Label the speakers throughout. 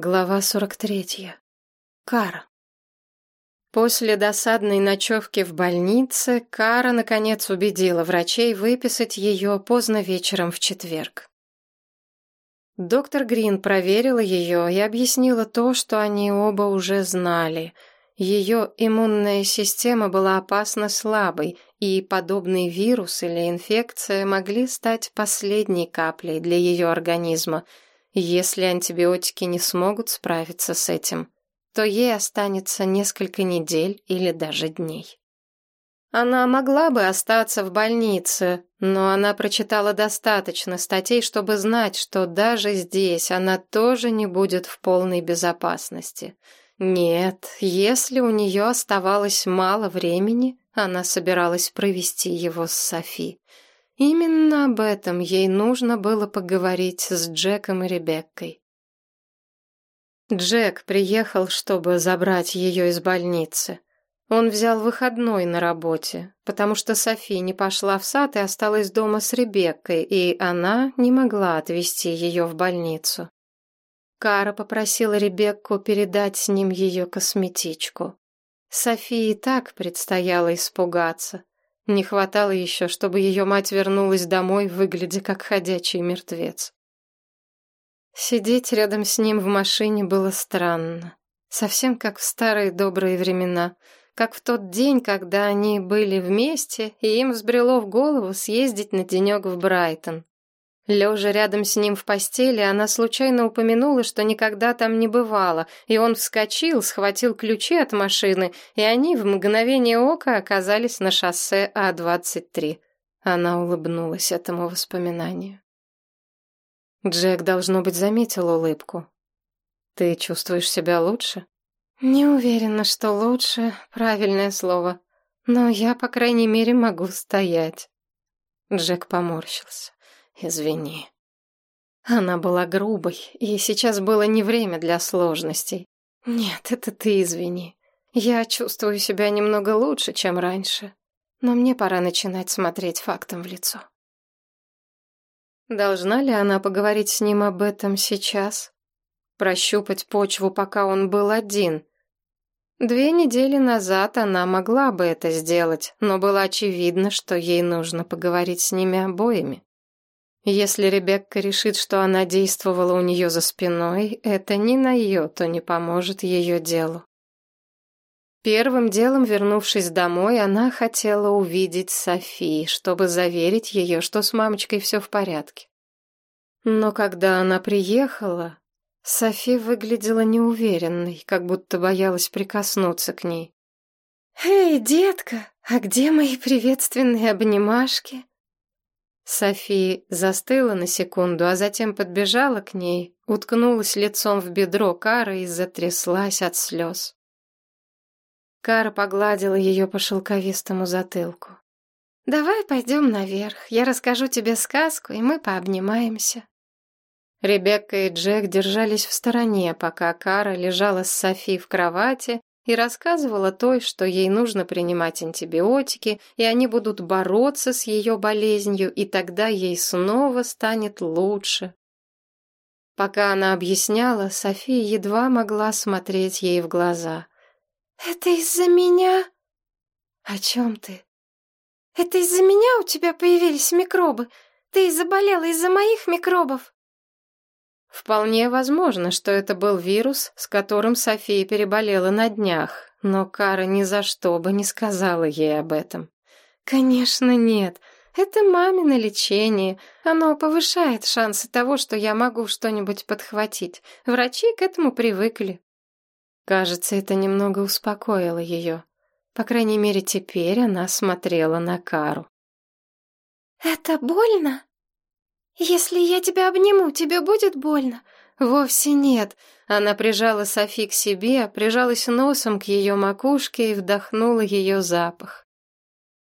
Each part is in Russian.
Speaker 1: Глава 43. Кара. После досадной ночевки в больнице Кара, наконец, убедила врачей выписать ее поздно вечером в четверг. Доктор Грин проверила ее и объяснила то, что они оба уже знали. Ее иммунная система была опасно слабой, и подобный вирус или инфекция могли стать последней каплей для ее организма – если антибиотики не смогут справиться с этим, то ей останется несколько недель или даже дней. Она могла бы остаться в больнице, но она прочитала достаточно статей, чтобы знать, что даже здесь она тоже не будет в полной безопасности. Нет, если у нее оставалось мало времени, она собиралась провести его с Софи. Именно об этом ей нужно было поговорить с Джеком и Ребеккой. Джек приехал, чтобы забрать ее из больницы. Он взял выходной на работе, потому что Софи не пошла в сад и осталась дома с Ребеккой, и она не могла отвезти ее в больницу. Кара попросила Ребекку передать с ним ее косметичку. Софии так предстояло испугаться. Не хватало еще, чтобы ее мать вернулась домой, выглядя как ходячий мертвец. Сидеть рядом с ним в машине было странно. Совсем как в старые добрые времена. Как в тот день, когда они были вместе, и им взбрело в голову съездить на денек в Брайтон. Лежа рядом с ним в постели, она случайно упомянула, что никогда там не бывала, и он вскочил, схватил ключи от машины, и они в мгновение ока оказались на шоссе А-23. Она улыбнулась этому воспоминанию. Джек, должно быть, заметил улыбку. «Ты чувствуешь себя лучше?» «Не уверена, что лучше — правильное слово, но я, по крайней мере, могу стоять». Джек поморщился. Извини. Она была грубой, и сейчас было не время для сложностей. Нет, это ты извини. Я чувствую себя немного лучше, чем раньше, но мне пора начинать смотреть фактам в лицо. Должна ли она поговорить с ним об этом сейчас? Прощупать почву, пока он был один? Две недели назад она могла бы это сделать, но было очевидно, что ей нужно поговорить с ними обоими. Если Ребекка решит, что она действовала у нее за спиной, это ни на йоту не поможет ее делу. Первым делом, вернувшись домой, она хотела увидеть Софи, чтобы заверить ее, что с мамочкой все в порядке. Но когда она приехала, Софи выглядела неуверенной, как будто боялась прикоснуться к ней. «Эй, детка, а где мои приветственные обнимашки?» Софи застыла на секунду, а затем подбежала к ней, уткнулась лицом в бедро Кары и затряслась от слез. Кара погладила ее по шелковистому затылку. «Давай пойдем наверх, я расскажу тебе сказку, и мы пообнимаемся». Ребекка и Джек держались в стороне, пока Кара лежала с Софи в кровати и рассказывала той, что ей нужно принимать антибиотики, и они будут бороться с ее болезнью, и тогда ей снова станет лучше. Пока она объясняла, София едва могла смотреть ей в глаза. «Это из-за меня?» «О чем ты?» «Это из-за меня у тебя появились микробы? Ты заболела из-за моих микробов?» Вполне возможно, что это был вирус, с которым София переболела на днях, но Кара ни за что бы не сказала ей об этом. Конечно, нет. Это мамино лечение. Оно повышает шансы того, что я могу что-нибудь подхватить. Врачи к этому привыкли. Кажется, это немного успокоило ее. По крайней мере, теперь она смотрела на Кару. «Это больно?» «Если я тебя обниму, тебе будет больно?» «Вовсе нет». Она прижала Софи к себе, прижалась носом к ее макушке и вдохнула ее запах.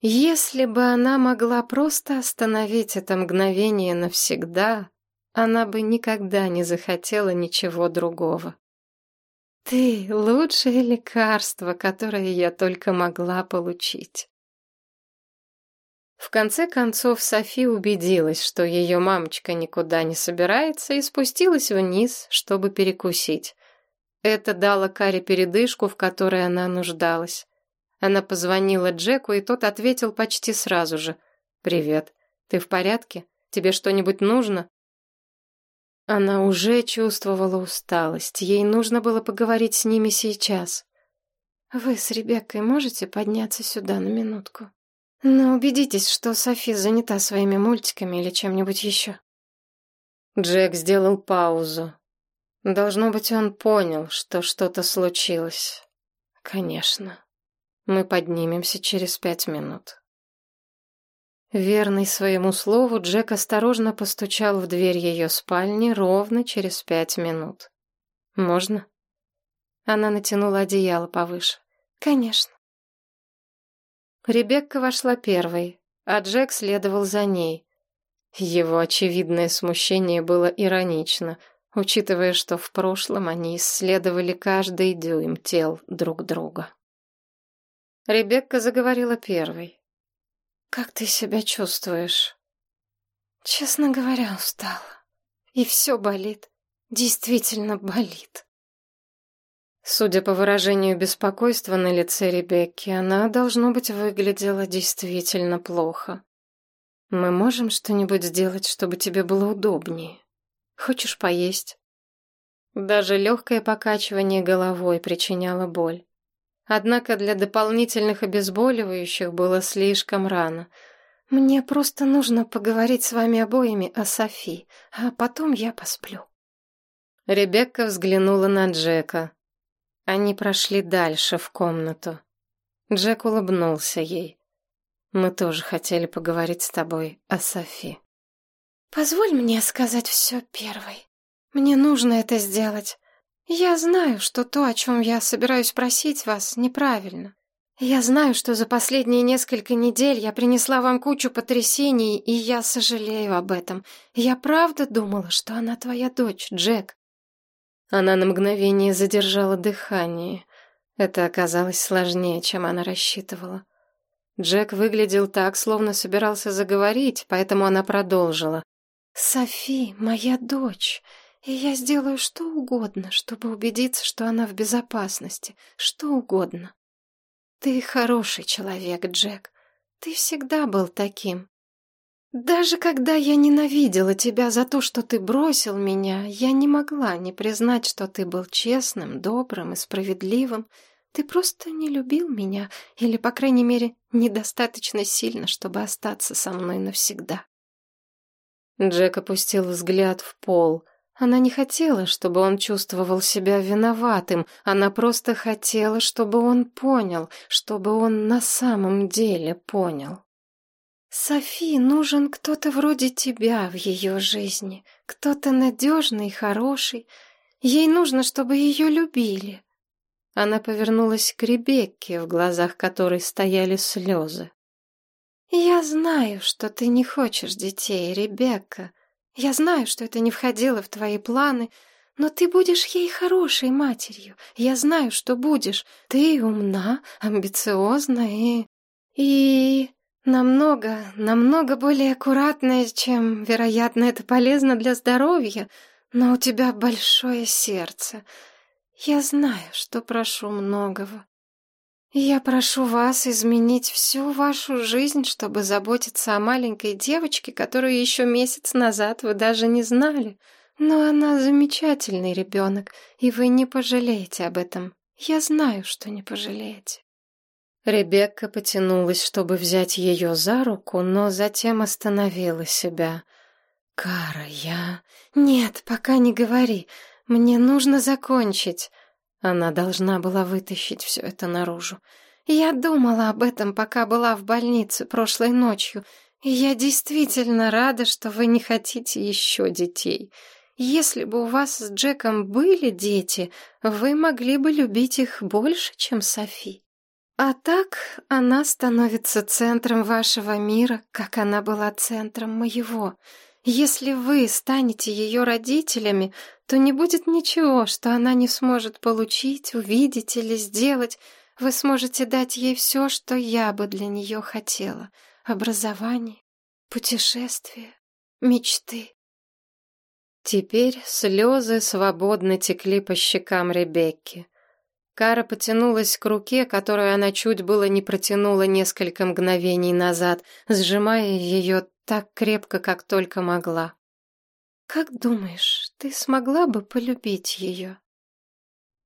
Speaker 1: Если бы она могла просто остановить это мгновение навсегда, она бы никогда не захотела ничего другого. «Ты — лучшее лекарство, которое я только могла получить». В конце концов Софи убедилась, что ее мамочка никуда не собирается, и спустилась вниз, чтобы перекусить. Это дало Каре передышку, в которой она нуждалась. Она позвонила Джеку, и тот ответил почти сразу же. «Привет. Ты в порядке? Тебе что-нибудь нужно?» Она уже чувствовала усталость. Ей нужно было поговорить с ними сейчас. «Вы с Ребеккой можете подняться сюда на минутку?» Но убедитесь, что Софи занята своими мультиками или чем-нибудь еще. Джек сделал паузу. Должно быть, он понял, что что-то случилось. Конечно. Мы поднимемся через пять минут. Верный своему слову, Джек осторожно постучал в дверь ее спальни ровно через пять минут. «Можно?» Она натянула одеяло повыше. «Конечно». Ребекка вошла первой, а Джек следовал за ней. Его очевидное смущение было иронично, учитывая, что в прошлом они исследовали каждый дюйм тел друг друга. Ребекка заговорила первой. «Как ты себя чувствуешь?» «Честно говоря, устала. И все болит. Действительно болит». Судя по выражению беспокойства на лице Ребекки, она, должно быть, выглядела действительно плохо. «Мы можем что-нибудь сделать, чтобы тебе было удобнее? Хочешь поесть?» Даже легкое покачивание головой причиняло боль. Однако для дополнительных обезболивающих было слишком рано. «Мне просто нужно поговорить с вами обоими о Софи, а потом я посплю». Ребекка взглянула на Джека. Они прошли дальше, в комнату. Джек улыбнулся ей. «Мы тоже хотели поговорить с тобой о Софи». «Позволь мне сказать все первой. Мне нужно это сделать. Я знаю, что то, о чем я собираюсь просить вас, неправильно. Я знаю, что за последние несколько недель я принесла вам кучу потрясений, и я сожалею об этом. Я правда думала, что она твоя дочь, Джек. Она на мгновение задержала дыхание. Это оказалось сложнее, чем она рассчитывала. Джек выглядел так, словно собирался заговорить, поэтому она продолжила. «Софи, моя дочь, и я сделаю что угодно, чтобы убедиться, что она в безопасности, что угодно. Ты хороший человек, Джек. Ты всегда был таким. Даже когда я ненавидела тебя за то, что ты бросил меня, я не могла не признать, что ты был честным, добрым и справедливым. Ты просто не любил меня, или, по крайней мере, недостаточно сильно, чтобы остаться со мной навсегда. Джек опустил взгляд в пол. Она не хотела, чтобы он чувствовал себя виноватым. Она просто хотела, чтобы он понял, чтобы он на самом деле понял. Софи нужен кто-то вроде тебя в ее жизни, кто-то надежный хороший. Ей нужно, чтобы ее любили. Она повернулась к Ребекке, в глазах которой стояли слезы. «Я знаю, что ты не хочешь детей, Ребекка. Я знаю, что это не входило в твои планы, но ты будешь ей хорошей матерью. Я знаю, что будешь. Ты умна, амбициозна и... и... Намного, намного более аккуратная, чем, вероятно, это полезно для здоровья, но у тебя большое сердце. Я знаю, что прошу многого. Я прошу вас изменить всю вашу жизнь, чтобы заботиться о маленькой девочке, которую еще месяц назад вы даже не знали. Но она замечательный ребенок, и вы не пожалеете об этом. Я знаю, что не пожалеете. Ребекка потянулась, чтобы взять ее за руку, но затем остановила себя. «Кара, я...» «Нет, пока не говори. Мне нужно закончить». Она должна была вытащить все это наружу. «Я думала об этом, пока была в больнице прошлой ночью, и я действительно рада, что вы не хотите еще детей. Если бы у вас с Джеком были дети, вы могли бы любить их больше, чем Софи». А так она становится центром вашего мира, как она была центром моего. Если вы станете ее родителями, то не будет ничего, что она не сможет получить, увидеть или сделать. Вы сможете дать ей все, что я бы для нее хотела. образование, путешествия, мечты. Теперь слезы свободно текли по щекам Ребекки. Кара потянулась к руке, которую она чуть было не протянула несколько мгновений назад, сжимая ее так крепко, как только могла. «Как думаешь, ты смогла бы полюбить ее?»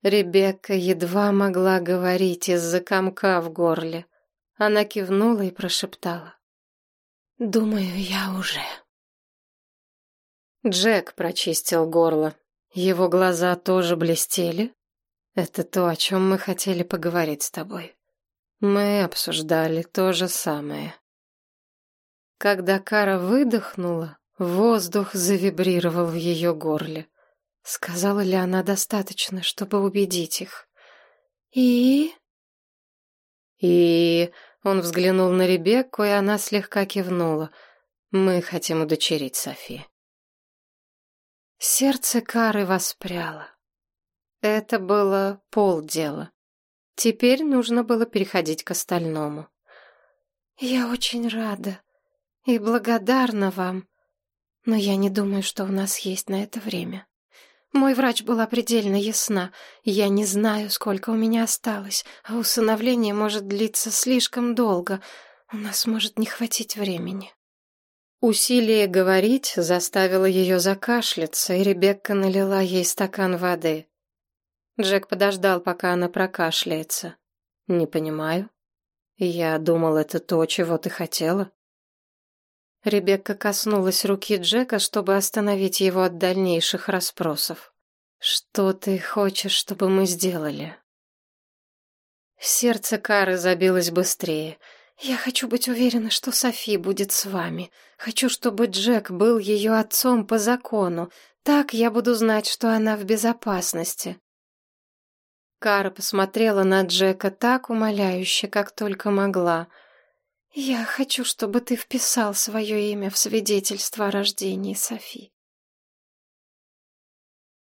Speaker 1: Ребекка едва могла говорить из-за комка в горле. Она кивнула и прошептала. «Думаю, я уже». Джек прочистил горло. Его глаза тоже блестели. Это то, о чем мы хотели поговорить с тобой. Мы обсуждали то же самое. Когда Кара выдохнула, воздух завибрировал в ее горле. Сказала ли она достаточно, чтобы убедить их? И... И... Он взглянул на Ребекку, и она слегка кивнула. Мы хотим удочерить Софи. Сердце Кары воспряло. Это было полдела. Теперь нужно было переходить к остальному. «Я очень рада и благодарна вам, но я не думаю, что у нас есть на это время. Мой врач была предельно ясна. Я не знаю, сколько у меня осталось, а усыновление может длиться слишком долго. У нас может не хватить времени». Усилие говорить заставило ее закашляться, и Ребекка налила ей стакан воды. Джек подождал, пока она прокашляется. «Не понимаю. Я думал, это то, чего ты хотела». Ребекка коснулась руки Джека, чтобы остановить его от дальнейших расспросов. «Что ты хочешь, чтобы мы сделали?» Сердце Кары забилось быстрее — «Я хочу быть уверена, что Софи будет с вами. Хочу, чтобы Джек был ее отцом по закону. Так я буду знать, что она в безопасности». Кара посмотрела на Джека так умоляюще, как только могла. «Я хочу, чтобы ты вписал свое имя в свидетельство о рождении Софи.